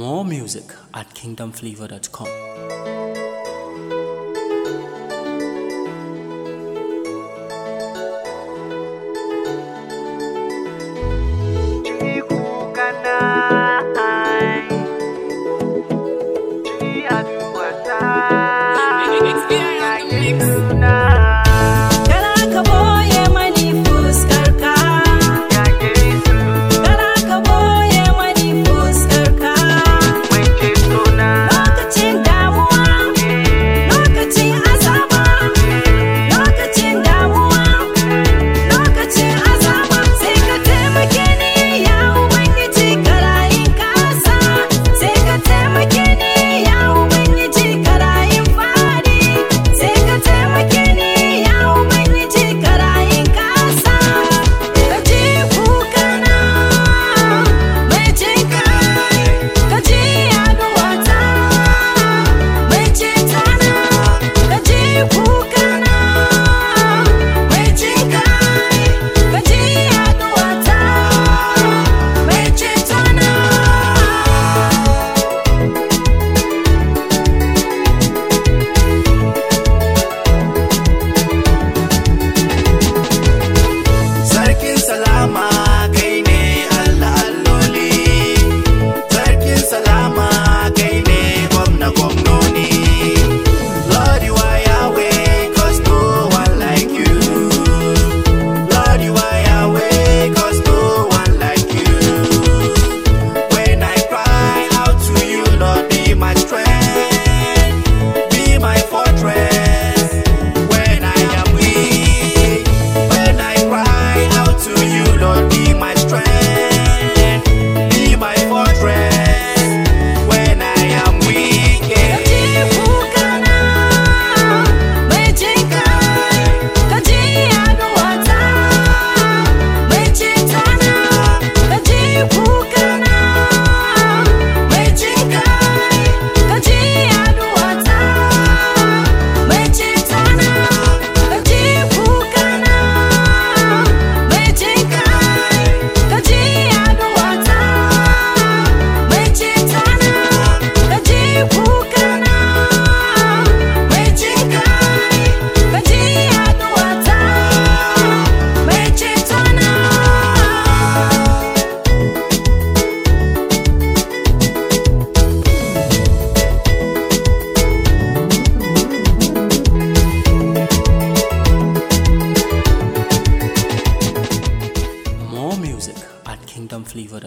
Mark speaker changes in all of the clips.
Speaker 1: More music at kingdomflavor.com.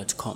Speaker 1: gmail.com.